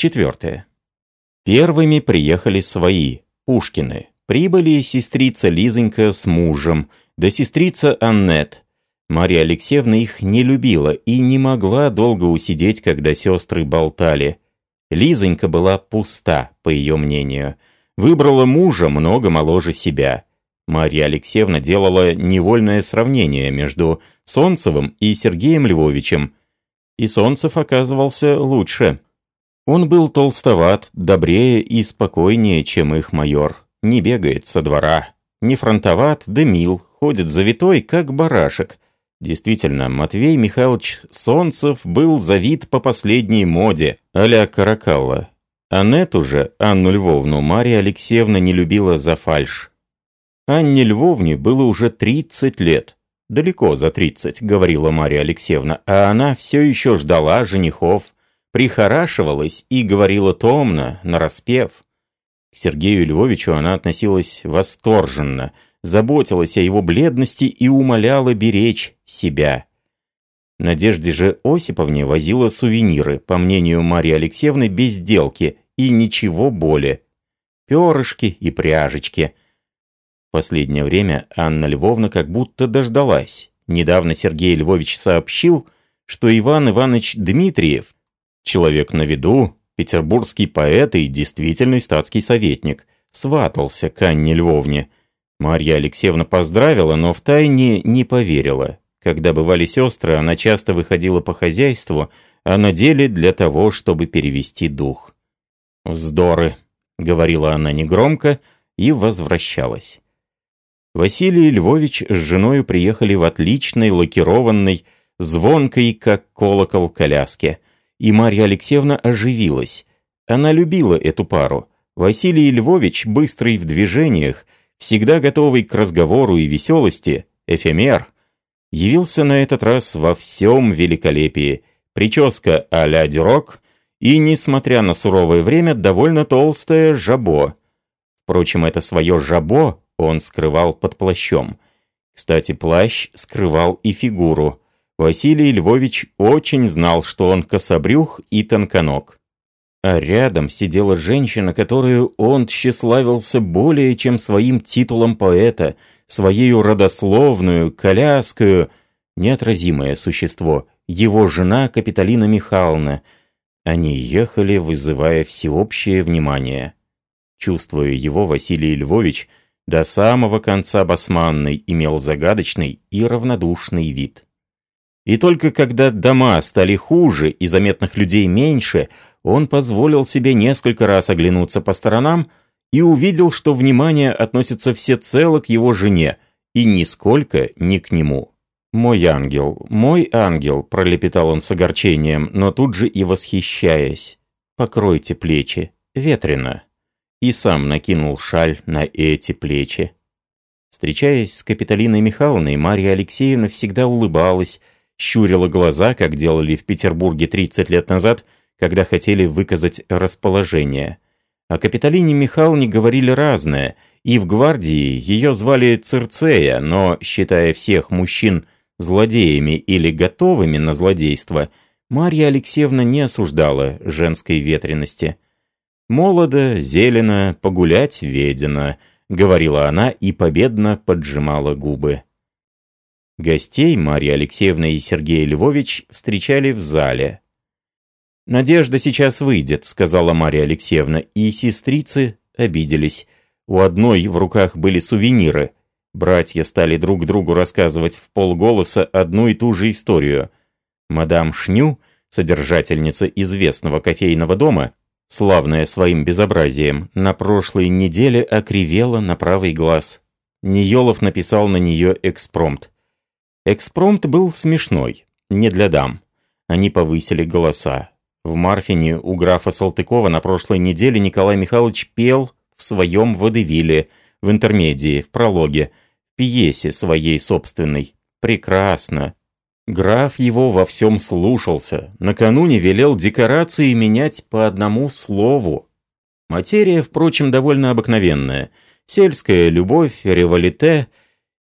Четвертое. Первыми приехали свои, Пушкины. Прибыли сестрица Лизонька с мужем, да сестрица Аннет. Марья Алексеевна их не любила и не могла долго усидеть, когда сестры болтали. Лизонька была пуста, по ее мнению. Выбрала мужа много моложе себя. Марья Алексеевна делала невольное сравнение между Солнцевым и Сергеем Львовичем. И Солнцев оказывался лучше. Он был толстоват, добрее и спокойнее, чем их майор. Не бегает со двора. Не фронтоват, да мил, ходит завитой, как барашек. Действительно, Матвей Михайлович Солнцев был завид по последней моде, а-ля Каракалла. Анету же, Анну Львовну, Марья Алексеевна не любила за фальшь. Анне Львовне было уже 30 лет. «Далеко за 30», — говорила Марья Алексеевна, а она все еще ждала женихов, прихорашивалась и говорила томно, нараспев. К Сергею Львовичу она относилась восторженно, заботилась о его бледности и умоляла беречь себя. Надежде же Осиповне возила сувениры, по мнению Марьи Алексеевны, без сделки и ничего более. Перышки и пряжечки. В последнее время Анна Львовна как будто дождалась. Недавно Сергей Львович сообщил, что Иван Иванович Дмитриев, человек на виду, петербургский поэт и действительный статский советник, сватался к Анне Львовне. Марья Алексеевна поздравила, но втайне не поверила. Когда бывали сестры, она часто выходила по хозяйству, а на деле для того, чтобы перевести дух. «Вздоры», — говорила она негромко и возвращалась. Василий Львович с женой приехали в отличной лакированной, звонкой, как колокол, коляске. И Марья Алексеевна оживилась. Она любила эту пару. Василий Львович, быстрый в движениях, всегда готовый к разговору и веселости, эфемер, явился на этот раз во всем великолепии. Прическа а-ля дюрок и, несмотря на суровое время, довольно толстое жабо. Впрочем, это свое жабо он скрывал под плащом. Кстати, плащ скрывал и фигуру. Василий Львович очень знал, что он кособрюх и тонконог. А рядом сидела женщина, которую он тщеславился более, чем своим титулом поэта, своей родословную, коляскую, неотразимое существо, его жена Капитолина Михайловна. Они ехали, вызывая всеобщее внимание. Чувствуя его, Василий Львович до самого конца басманный имел загадочный и равнодушный вид. И только когда дома стали хуже и заметных людей меньше, он позволил себе несколько раз оглянуться по сторонам и увидел, что внимание относится всецело к его жене и нисколько не к нему. «Мой ангел, мой ангел», — пролепетал он с огорчением, но тут же и восхищаясь. «Покройте плечи, ветрено» и сам накинул шаль на эти плечи. Встречаясь с Капитолиной Михайловной, Марья Алексеевна всегда улыбалась, щурила глаза, как делали в Петербурге 30 лет назад, когда хотели выказать расположение. О Капитолине Михайловне говорили разное, и в гвардии ее звали Цирцея, но, считая всех мужчин злодеями или готовыми на злодейство, Марья Алексеевна не осуждала женской ветренности – «Молодо, зелено, погулять ведено», — говорила она и победно поджимала губы. Гостей Марья Алексеевна и Сергей Львович встречали в зале. «Надежда сейчас выйдет», — сказала Марья Алексеевна, и сестрицы обиделись. У одной в руках были сувениры. Братья стали друг другу рассказывать в полголоса одну и ту же историю. Мадам Шню, содержательница известного кофейного дома, славная своим безобразием, на прошлой неделе окривела на правый глаз. Ниелов написал на нее экспромт. Экспромт был смешной, не для дам. Они повысили голоса. В Марфине у графа Салтыкова на прошлой неделе Николай Михайлович пел в своем водевиле, в интермедии, в прологе, в пьесе своей собственной. Прекрасно. Граф его во всем слушался. Накануне велел декорации менять по одному слову. Материя, впрочем, довольно обыкновенная. Сельская любовь, револите.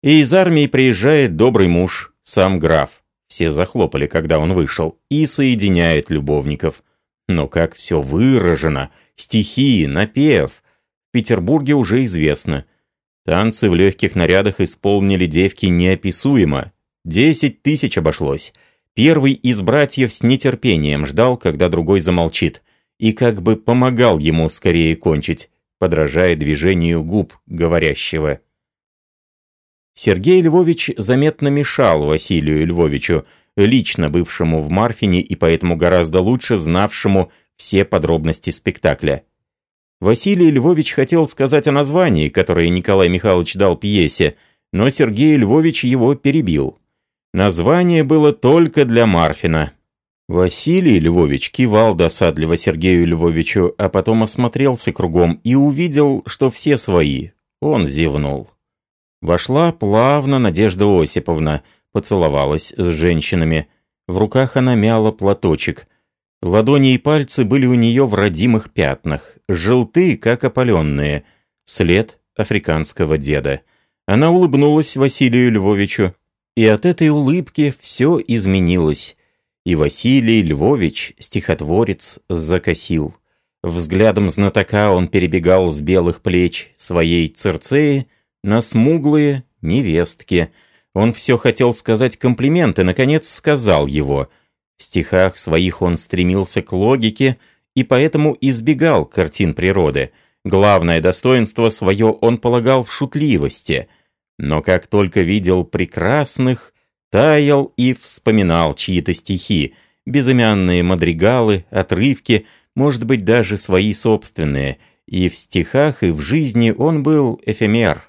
И из армии приезжает добрый муж, сам граф. Все захлопали, когда он вышел. И соединяет любовников. Но как все выражено, стихи, напев, в Петербурге уже известно. Танцы в легких нарядах исполнили девки неописуемо. Десять тысяч обошлось. Первый из братьев с нетерпением ждал, когда другой замолчит, и как бы помогал ему скорее кончить, подражая движению губ говорящего. Сергей Львович заметно мешал Василию Львовичу, лично бывшему в Марфине и поэтому гораздо лучше знавшему все подробности спектакля. Василий Львович хотел сказать о названии, которое Николай Михайлович дал пьесе, но Сергей Львович его перебил. Название было только для Марфина. Василий Львович кивал досадливо Сергею Львовичу, а потом осмотрелся кругом и увидел, что все свои. Он зевнул. Вошла плавно Надежда Осиповна, поцеловалась с женщинами. В руках она мяла платочек. Ладони и пальцы были у нее в родимых пятнах, желтые, как опаленные. След африканского деда. Она улыбнулась Василию Львовичу, и от этой улыбки все изменилось. И Василий Львович, стихотворец, закосил. Взглядом знатока он перебегал с белых плеч своей Церцеи на смуглые невестки — он все хотел сказать комплименты, наконец сказал его. В стихах своих он стремился к логике и поэтому избегал картин природы. Главное достоинство свое он полагал в шутливости. Но как только видел прекрасных, таял и вспоминал чьи-то стихи, безымянные мадригалы, отрывки, может быть, даже свои собственные. И в стихах, и в жизни он был эфемер,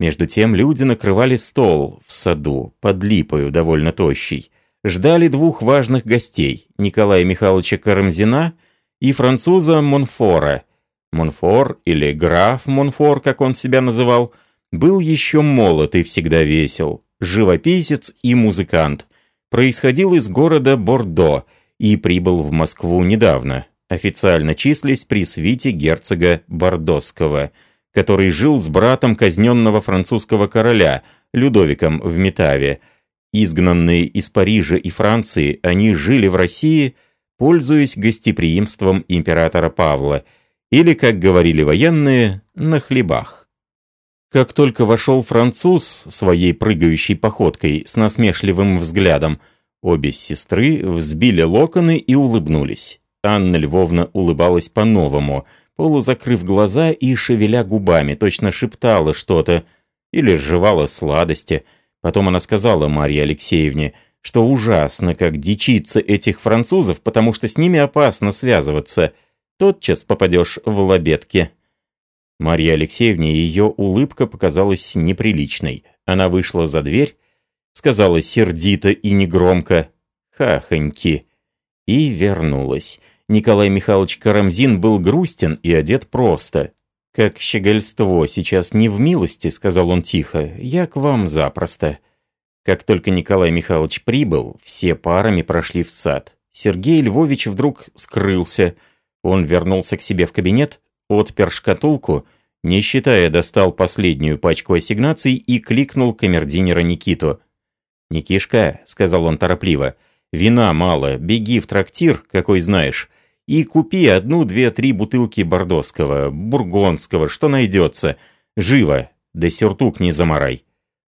между тем люди накрывали стол в саду, под липою, довольно тощий. Ждали двух важных гостей, Николая Михайловича Карамзина и француза Монфора. Монфор, или граф Монфор, как он себя называл, был еще молод и всегда весел, живописец и музыкант. Происходил из города Бордо и прибыл в Москву недавно. Официально числясь при свите герцога Бордосского – который жил с братом казненного французского короля, Людовиком в Метаве. Изгнанные из Парижа и Франции, они жили в России, пользуясь гостеприимством императора Павла, или, как говорили военные, на хлебах. Как только вошел француз своей прыгающей походкой с насмешливым взглядом, обе сестры взбили локоны и улыбнулись. Анна Львовна улыбалась по-новому – полузакрыв глаза и шевеля губами, точно шептала что-то или жевала сладости. Потом она сказала Марье Алексеевне, что ужасно, как дичиться этих французов, потому что с ними опасно связываться. Тотчас попадешь в лобетки. Марье Алексеевне ее улыбка показалась неприличной. Она вышла за дверь, сказала сердито и негромко «Хахоньки» и вернулась. Николай Михайлович Карамзин был грустен и одет просто. «Как щегольство сейчас не в милости», — сказал он тихо, — «я к вам запросто». Как только Николай Михайлович прибыл, все парами прошли в сад. Сергей Львович вдруг скрылся. Он вернулся к себе в кабинет, отпер шкатулку, не считая, достал последнюю пачку ассигнаций и кликнул камердинера Никиту. «Никишка», — сказал он торопливо, — «вина мало, беги в трактир, какой знаешь, и купи одну, две, три бутылки бордоского, бургонского, что найдется. Живо, да сюртук не заморай».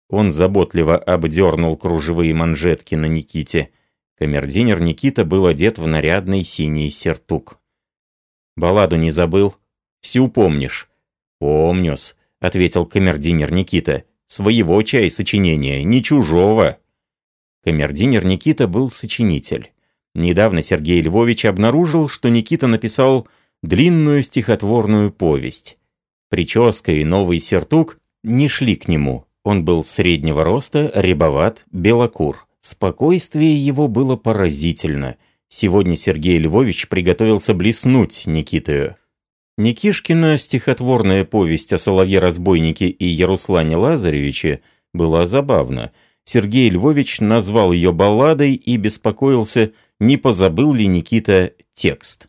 Он заботливо обдернул кружевые манжетки на Никите. Камердинер Никита был одет в нарядный синий сюртук. «Балладу не забыл? Всю помнишь?» «Помню-с», — ответил камердинер Никита. «Своего чай сочинения, не чужого». Камердинер Никита был сочинитель. Недавно Сергей Львович обнаружил, что Никита написал длинную стихотворную повесть. Прическа и новый сертук не шли к нему. Он был среднего роста, рябоват, белокур. Спокойствие его было поразительно. Сегодня Сергей Львович приготовился блеснуть Никитою. Никишкина стихотворная повесть о Соловье-разбойнике и Яруслане Лазаревиче была забавна. Сергей Львович назвал ее балладой и беспокоился, не позабыл ли Никита текст.